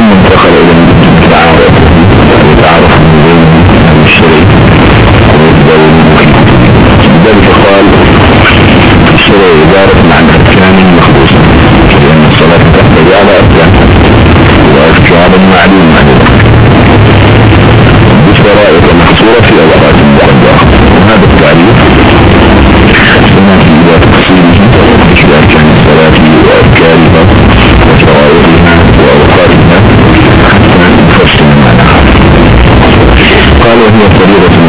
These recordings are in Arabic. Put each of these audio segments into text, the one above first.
ثم انتقل إلى التعارف التعارف الشرعي لذلك قال الشرع عبارة عن أركان مخصوصة لأن الصلاة تحتوي على أركان وأركان معلومة. beautiful.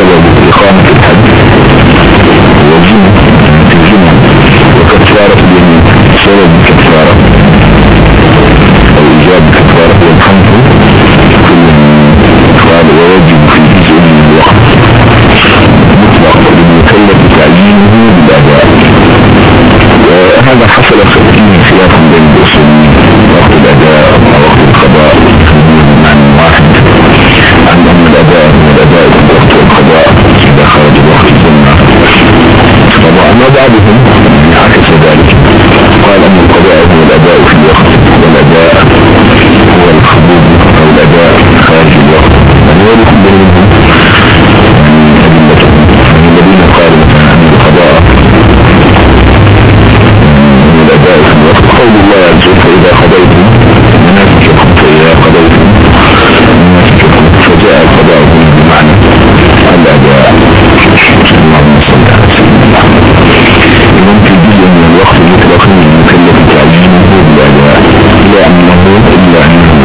sebebiyle ikamet azvadihim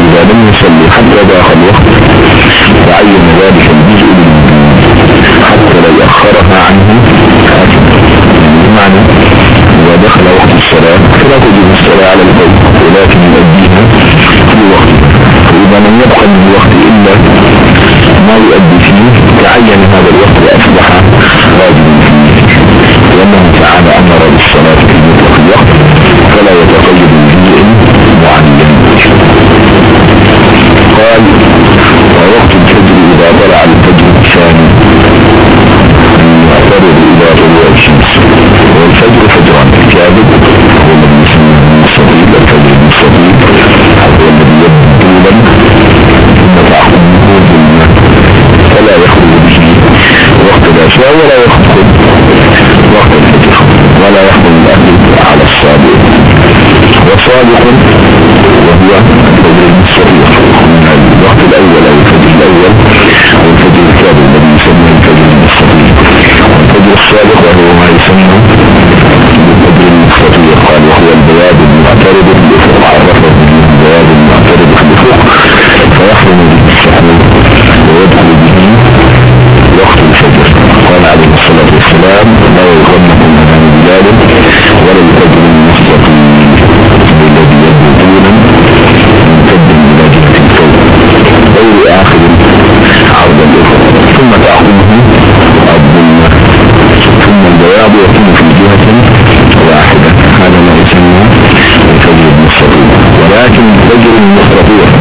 إذا لم يصلي حتى داخل الوقت وعين ذلك الجزء حتى لا يأخرها عنه؟ بمعنى ودخل دخل وقت الصلاة فلا تجب الصلاة على البيت ولكن يؤديها في وقت فإذا لم يبقى من الوقت إلا ما يؤدي فيه تعين هذا الوقت وأصبح واجبا فيه. لأنه تعالى أمر بالصلاة في مطلق الوقت فلا يتقيد الفجر فجرا الكاذب هو الذي يسمى الصديق الفجر الصديق هو الذي يبدو لم تتعقبه ظلمة فلا يخرج به وقت العشاء ولا يخرج وقت الفجر. ولا يخرج الأهل على الصادق وصادق وهو الفجر الصديق من الوقت الأول أو الفجر الأول. lakin racülün muhrafiyyat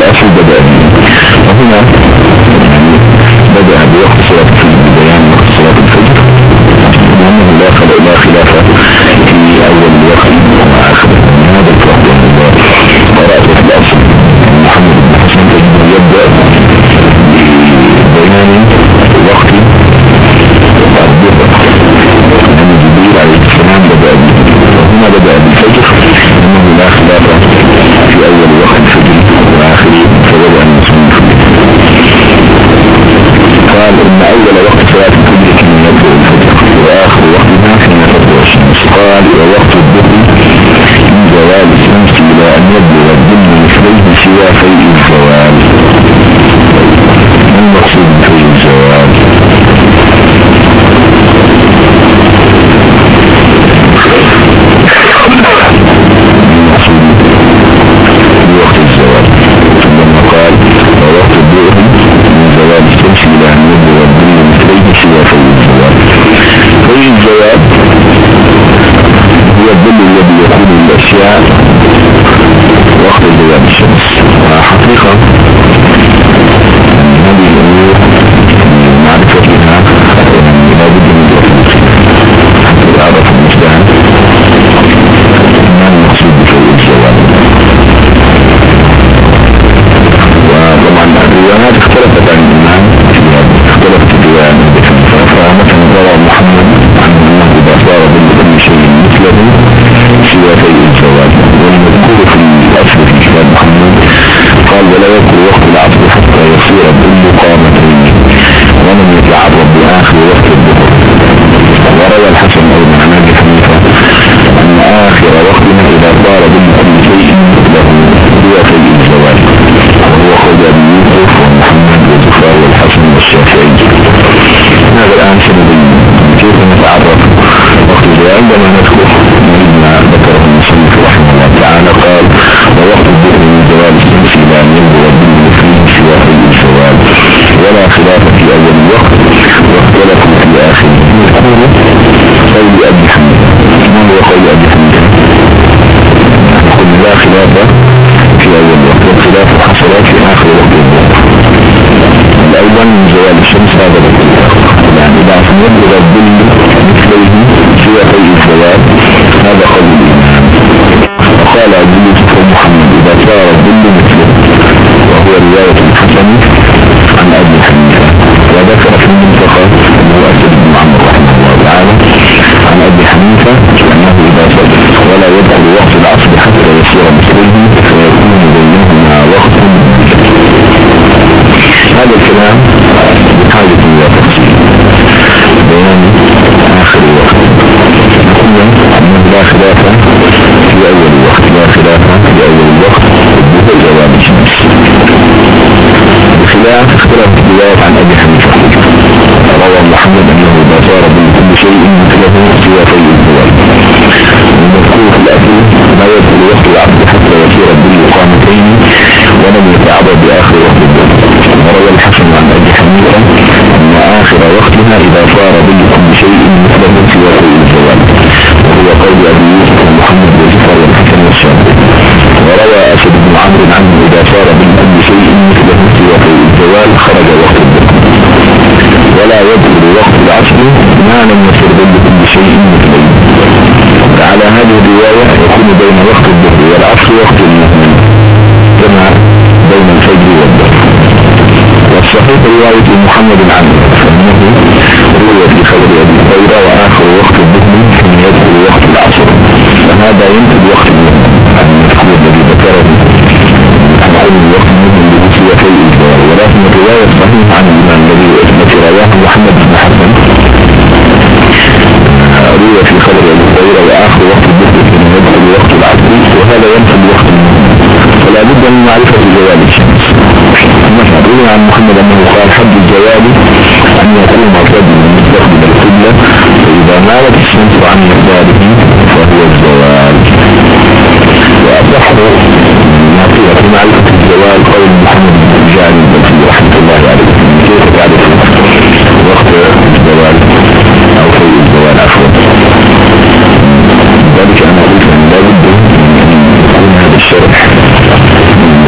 لذلك في يكون عندما نذكر ما ذكره المصنف رحمه الله تعالى قال ووقت الظهر من زوال الشمس أن يبدو الظل فيه سوى فيء الزواج ولا خلاف في أول الوقت واختلفوا في آخره. يذكر قول أبي حميد ما هو قول أبي حميد نقول لا خلاف في أول وقت والخلاف حصل في آخر وقت الظهر الأول من زوال الشمس هذا الخلاف يعني بعد يبلغ الظل الزواج هذا قول الإمام. وقال أبو محمد إذا صار الظل مثله وهو رواية الحسن عن أبي حنيفة. وذكر في المنطقة أنه أسد بن عمرو رحمه الله تعالى عن أبي حنيفة أنه إذا صدق ولا يدخل وقت العصر حتى يصير مثله الروايات عن أبي حنيفة. روى محمد أنه إذا صار بكل شيء مثله سوى في الزوال المذكور في الأصل ما يدخل وقت العبد حتى يصير بالقامتين ولم يتعرض بآخر وقت. الظهر وروى الحسن عن أبي حنيفة أن آخر وقتها إذا صار بكل شيء مثله سوى في الزوال وهو قول أبي يوسف ومحمد وزفر والحسن والشافعي وروى أسد بن عمرو عنه إذا صار بكل شيء مثله الزوال خرج وقت. ولا يدخل وقت العصر ما لم يصر ظل كل شيء مثلين على هذه الرواية يكون بين وقت الظهر والعصر وقت المؤمن كما بين الفجر والظهر والصحيح رواية محمد عنه فإنه روي في خبر أبي هريرة وآخر وقت الظهر حين يدخل وقت العصر. فهذا ينتج وقت المؤمن الرواية الصحيحة عن الإمام الذي التي رواه محمد بن حسن. روي في خبر أبي هريرة وآخر وقت الظهر حين يدخل وقت العصر. وهذا ينتج وقت فلا بد من معرفة زوال الشمس. مثلا روي عن محمد أنه قال حد الزوال أن يكون الرجل مستقبل القبلة فإذا مالت الشمس عن يساره فهو الزوال وأصح في معرفة الزوال قول محمد بن جعل البلخي رحمة الله عليه كيف تعرف وقت الزوال أو في الزوال عفوا ذلك أنا قلت أن لا بد من يكون هذا الشرح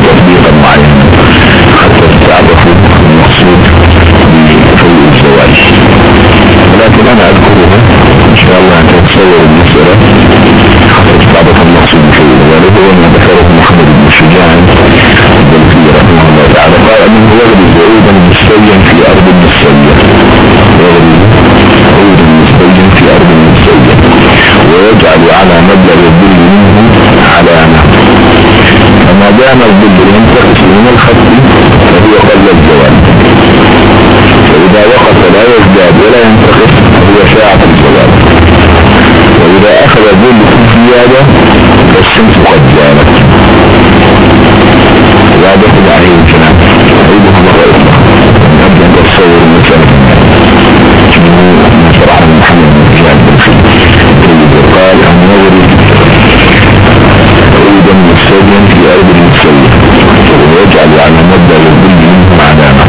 تطبيقا معينا حتى تعرفوا المقصود بفوق الزواج ولكن أنا اذكرها ان شاء الله ان تتصور المسألة حتى تعرف المقصود بفوق الزواج هو ما ذكره محمد بن شجاع قال إنه يغلب بعودا مستويا في أرض مستوية يغلب عودا مستويا في أرض مستوية ويجعل على مبلغ الظل منه علامة فما دام الظل ينتقص من الخط فهو قبل الزوال فإذا وقف لا يزداد ولا ينتقص فهو ساعة الزوال وإذا أخذ الظل في زيادة فالشمس قد زالت. واضح عليه الكلام أعيدها مرة أخرى قبل أن تتصور المسألة محمد بن رجال بن قال النظري عودا مستويا في أرض المستوية ويجعل على مبدأ الظل منه علامة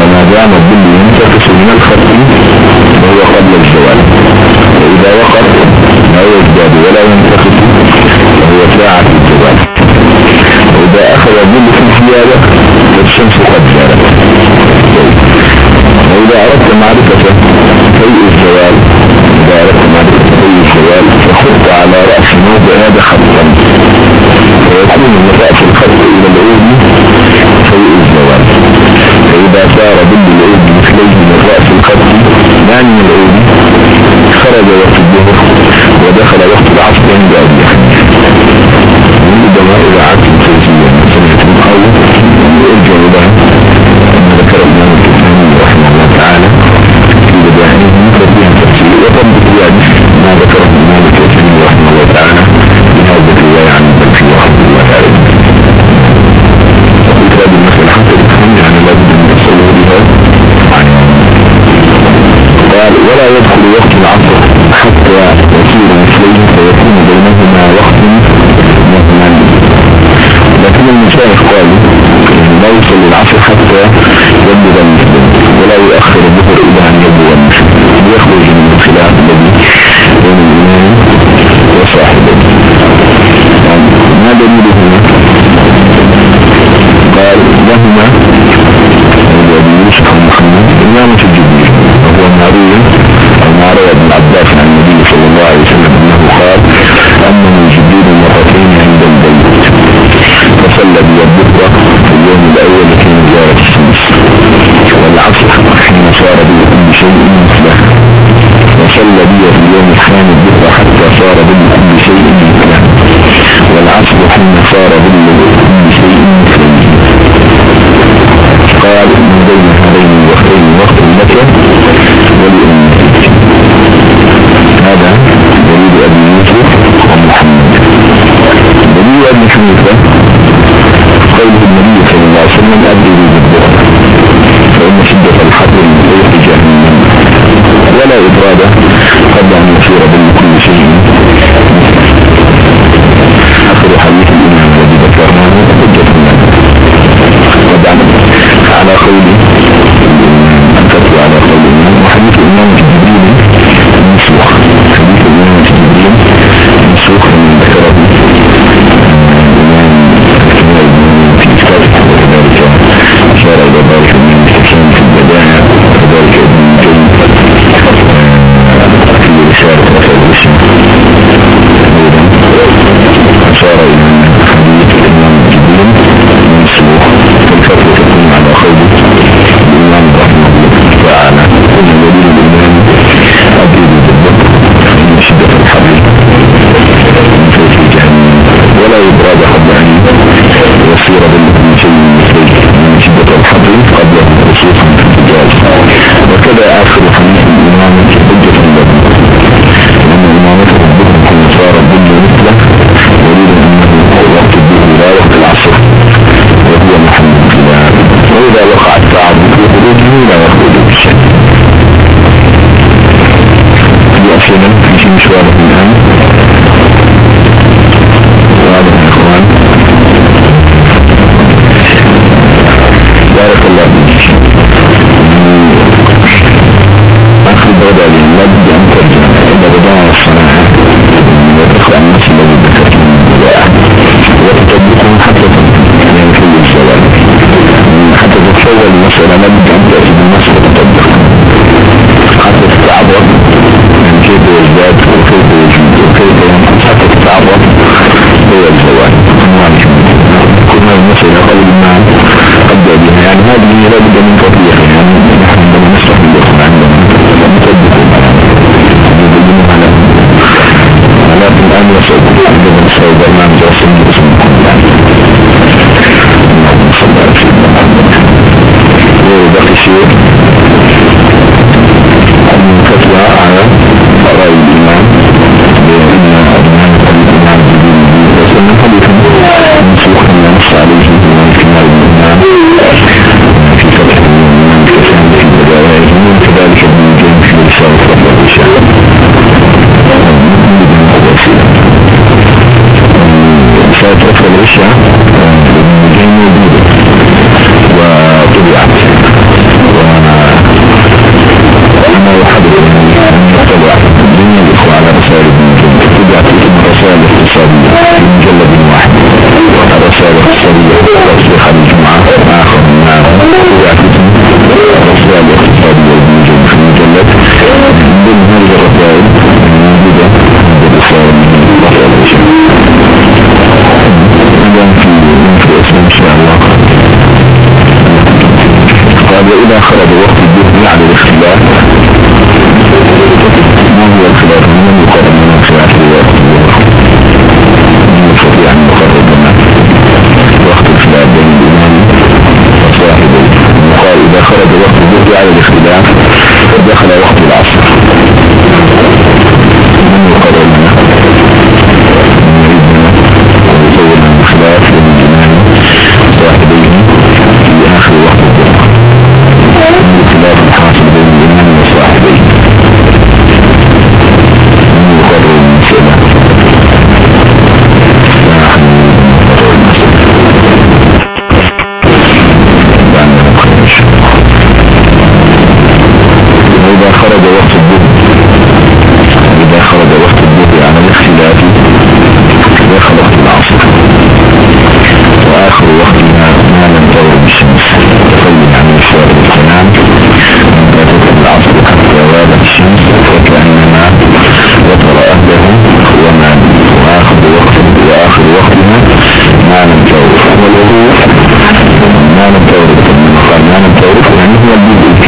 فما دام الظل ينتقص من الخط فهو قبل الزوال وإذا وقف لا يزداد ولا ينتقص. فالشمس قد زالت وإذا أردت معرفة شيء الزوال إذا أردت معرفة شيء الزوال فخط على رأس موضع هذا خطا. ويكون من رأس الخط إلى العود شيء الزوال فإذا صار ضد العود مثليه من رأس الخط من العود ما ولا إبراد قبل أن يصير بين كل شيء you know, en otro lugar. iade edilmiştir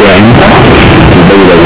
Mevla'nın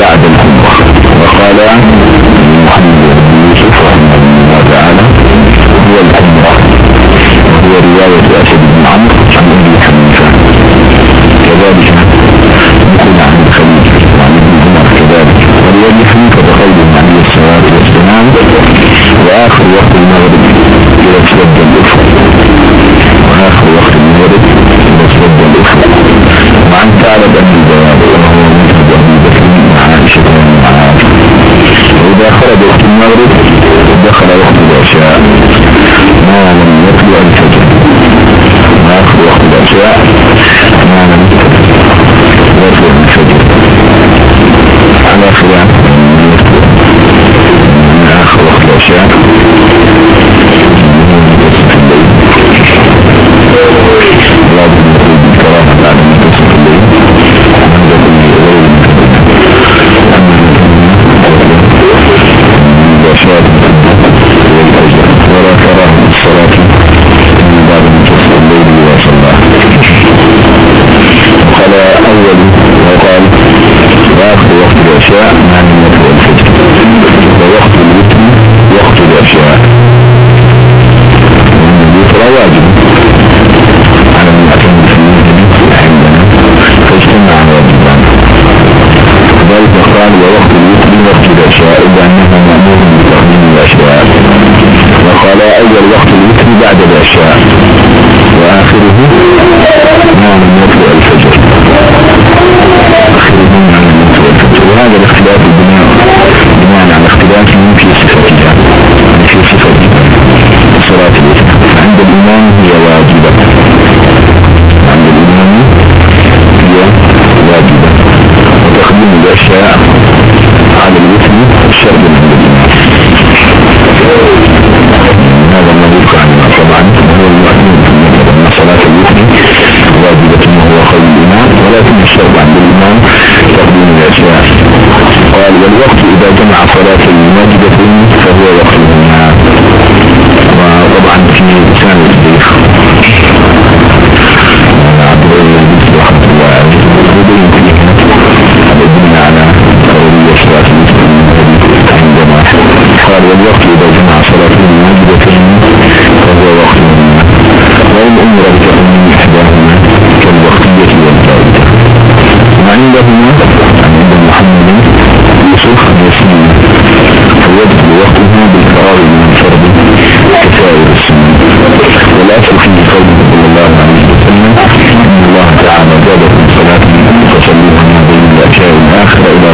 بعد العمرة وقال محمد بن يوسف رحمه الله تعالى هو العمرة وهو رواية أسد بن عمرو عن أبي حنيفة. كذلك نقول عن الخليل وعن ابن عمر كذلك. ولأبي حنيفة قوله عليه الصلاة والسلام. وآخر وقت المغرب إلى اسود الأفق. وآخر وقت المغرب إلى اسود الأفق. وعن ثعلب أن وقت المغرب على شرط عند الإمام هذا الذي عنه. طبعا هو المؤمن أن صلاة الوتر واجبة وهو قول الإمام ولكن الشرط عند الإمام تقديم الأشياء. قال والوقت إذا جمع صلاة الواجبة فهو وقتهما وطبعا في لسان الشيخ عبد الله. الدين على قولية صلاة الوتر عندما قال والوقت إذا جمع صلاة الواجبتين فهو وقتهما وإن أمر بتقديم إحداهما كالوقتية والفائدة وعندهما عند محمد يوسف يسير فيدخل وقته بالفراغ من الآخرة إلى